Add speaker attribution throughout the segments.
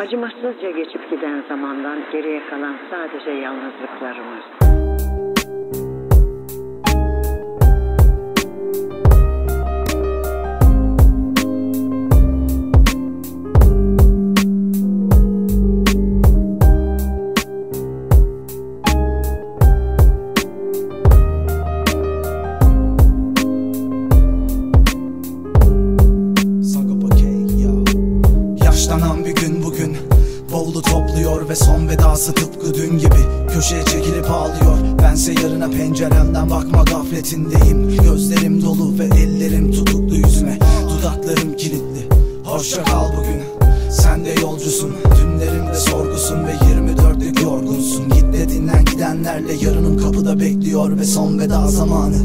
Speaker 1: Acımasızca geçip giden zamandan geriye kalan sadece yalnızlıklarımız.
Speaker 2: Topluyor ve son vedası tıpkı dün gibi Köşeye çekilip ağlıyor. Bense yarına penceremden bakma gafletindeyim. Gözlerim dolu ve ellerim tutuklu yüzüme. Dudaklarım kilitli. Hoşça kal bugün. Sen de yolcusun. Dünlerimde sorgusun ve 24'lük yorgunsun. Git de dinlen gidenlerle yarınım kapıda bekliyor ve son veda zamanı.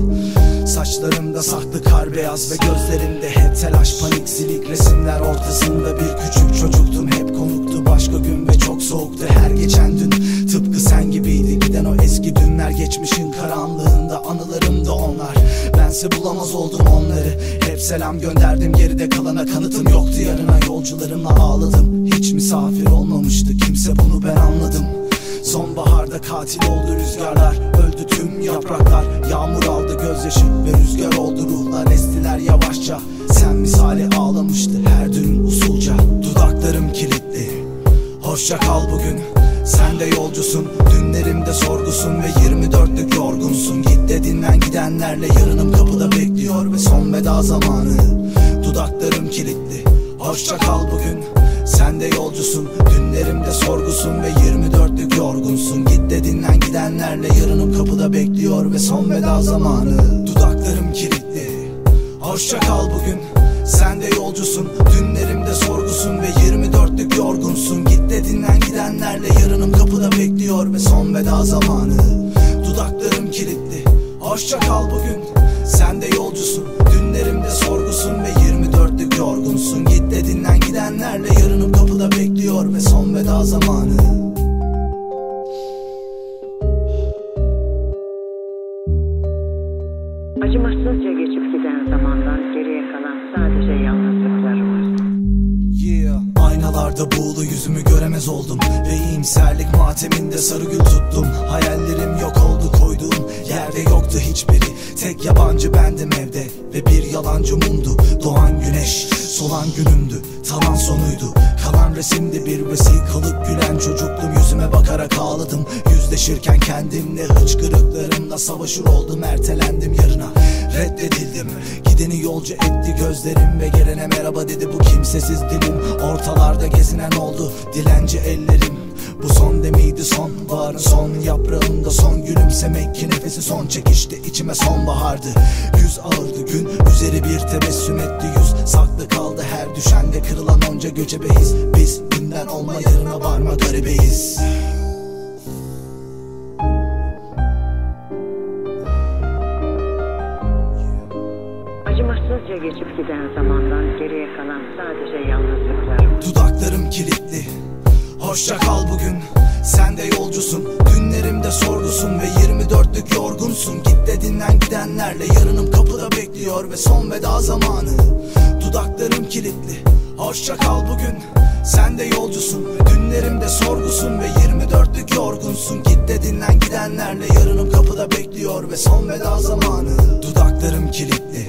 Speaker 2: Saçlarımda saklı kar beyaz ve gözlerimde hep telaş panik silik resimler ortasında bir küçük çocuktum. Hep konuktu başka gün ve çok soğuktu her geçen dün. Tıpkı sen gibiydi giden o eski dünler geçmişin karanlığında anılarımda onlar. Bense bulamaz oldum onları. Hep selam gönderdim geride kalana kanıtım yoktu. Yarına yolcularımla ağladım. Hiç misafir olmamıştı kimse bunu ben anladım. Sonbaharda katil oldu rüzgarlar. Öldü tüm yapraklar. Yağmur aldı gözyaşı ve rüzgar oldu ruhlar. Estiler yavaşça. Sen misali ağlamıştı Hoşça kal bugün. Sen de yolcusun. Dünlerimde sorgusun ve 24'lük yorgunsun. Git de dinlen gidenlerle yarınım kapıda bekliyor ve son veda zamanı. Dudaklarım kilitli. Hoşça kal bugün. Sen de yolcusun. Dünlerimde sorgusun ve 24'lük yorgunsun. Git de dinlen gidenlerle yarınım kapıda bekliyor ve son veda zamanı. Dudaklarım kilitli. Hoşça kal bugün. Sen de yolcusun. Dünlerimde sorgusun ve kapıda bekliyor ve son veda zamanı. Dudaklarım kilitli. Hoşça kal bugün Aynalarda buğulu yüzümü göremez oldum. Ve iyimserlik mateminde sarı gül tuttum. Hayallerim yok oldu koyduğum yerde yoktu hiçbiri Tek yabancı bendim evde ve bir yalancı mumdu Doğan güneş solan günümdü talan sonuydu. Kalan resimde bir vesikalık gülen çocuktum. Yüzüme bakarak ağladım Yüzleşirken kendimle hıçkırıklarımla savaşır oldum Ertelendim yarına. Reddedildim Gideni yolcu etti gözlerim ve gelene merhaba dedi. Bu kimsesiz dilim Ortalarda gezinen oldu dilenci ellerim. Bu son demiydi son Baharın son yaprağında son gülümsemek ki nefesi son çekişti. İçime sonbahardı. Yüz ağırdı gün üzeri bir tebessüm etti. Yüz Saklı kaldı her düşende kırılan onca göçebeyiz Biz günden olma yarına varma garibeyiz.
Speaker 1: Acımasızca geçip giden zamandan geriye kalan sadece yalnızlıklarımız.
Speaker 2: Dudaklarım kilitli. Hoşça kal bugün Sen de yolcusun Günlerimde sorgusun ve 24'lük yorgunsun. Git de dinlen gidenlerle yarınım kapıda bekliyor ve son veda zamanı. Dudaklarım kilitli Hoşça kal bugün. Sen de yolcusun Günlerimde sorgusun ve 24'lük yorgunsun. Git de dinlen gidenlerle yarınım kapıda bekliyor ve son veda zamanı. Dudaklarım kilitli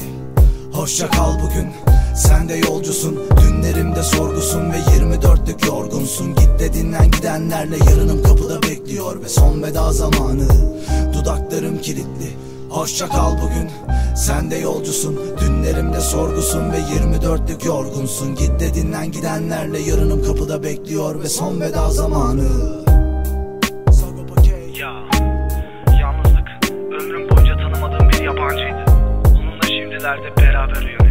Speaker 2: Hoşça kal bugün sen de yolcusun Dünlerimde sorgusun ve 24'lük yorgunsun. Git de dinlen gidenlerle yarınım kapıda bekliyor Ve son veda zamanı. Dudaklarım kilitli Hoşça kal bugün. Sen de yolcusun Dünlerimde sorgusun ve 24'lük yorgunsun. Git de dinlen gidenlerle yarınım kapıda bekliyor Ve son veda zamanı. Yalnızlık ömrüm boyunca tanımadığım bir yabancıydı. Onunla şimdilerde beraber uyuyorum.